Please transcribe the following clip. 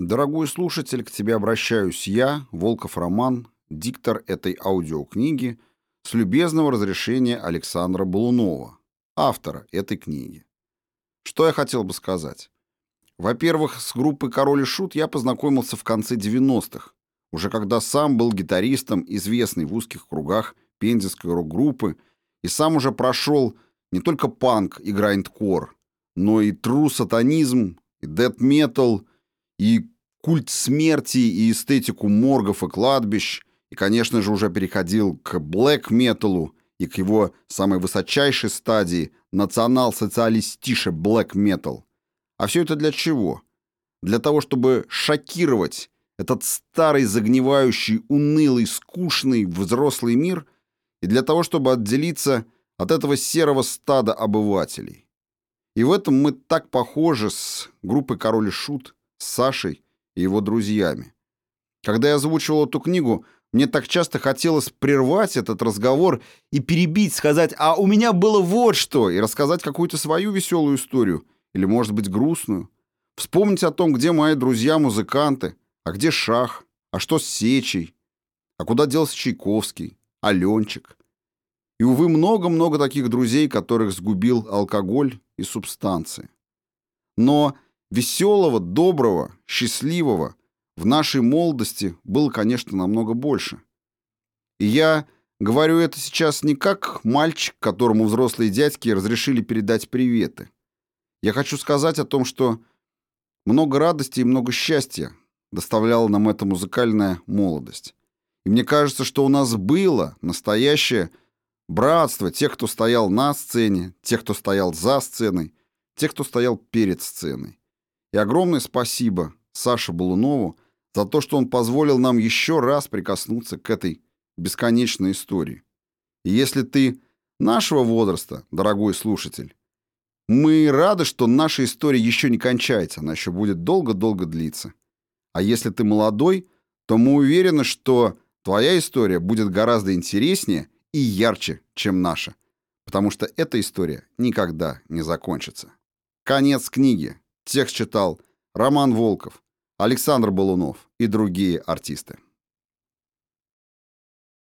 Дорогой слушатель, к тебе обращаюсь я, Волков Роман, диктор этой аудиокниги, с любезного разрешения Александра Балунова, автора этой книги. Что я хотел бы сказать? Во-первых, с группой «Король и Шут» я познакомился в конце 90-х, уже когда сам был гитаристом, известной в узких кругах пензенской рок-группы, и сам уже прошел не только панк и грайндкор, но и тру-сатанизм, и дэт-метал, и культ смерти, и эстетику моргов и кладбищ, и, конечно же, уже переходил к блэк-металу и к его самой высочайшей стадии национал-социалистише блэк-метал. А все это для чего? Для того, чтобы шокировать этот старый, загнивающий, унылый, скучный взрослый мир и для того, чтобы отделиться от этого серого стада обывателей. И в этом мы так похожи с группой «Король и Шут», с Сашей и его друзьями. Когда я озвучивал эту книгу, мне так часто хотелось прервать этот разговор и перебить, сказать «А у меня было вот что!» и рассказать какую-то свою веселую историю, или, может быть, грустную. Вспомнить о том, где мои друзья-музыканты, а где Шах, а что с Сечей, а куда делся Чайковский, Аленчик. И, увы, много-много таких друзей, которых сгубил алкоголь и субстанции. Но веселого, доброго, счастливого в нашей молодости было, конечно, намного больше. И я говорю это сейчас не как мальчик, которому взрослые дядьки разрешили передать приветы. Я хочу сказать о том, что много радости и много счастья доставляла нам эта музыкальная молодость. И мне кажется, что у нас было настоящее Братство тех, кто стоял на сцене, тех, кто стоял за сценой, тех, кто стоял перед сценой. И огромное спасибо Саше Балунову за то, что он позволил нам еще раз прикоснуться к этой бесконечной истории. И если ты нашего возраста, дорогой слушатель, мы рады, что наша история еще не кончается, она еще будет долго-долго длиться. А если ты молодой, то мы уверены, что твоя история будет гораздо интереснее и ярче, чем наша, потому что эта история никогда не закончится. Конец книги. Текст читал Роман Волков, Александр Балунов и другие артисты.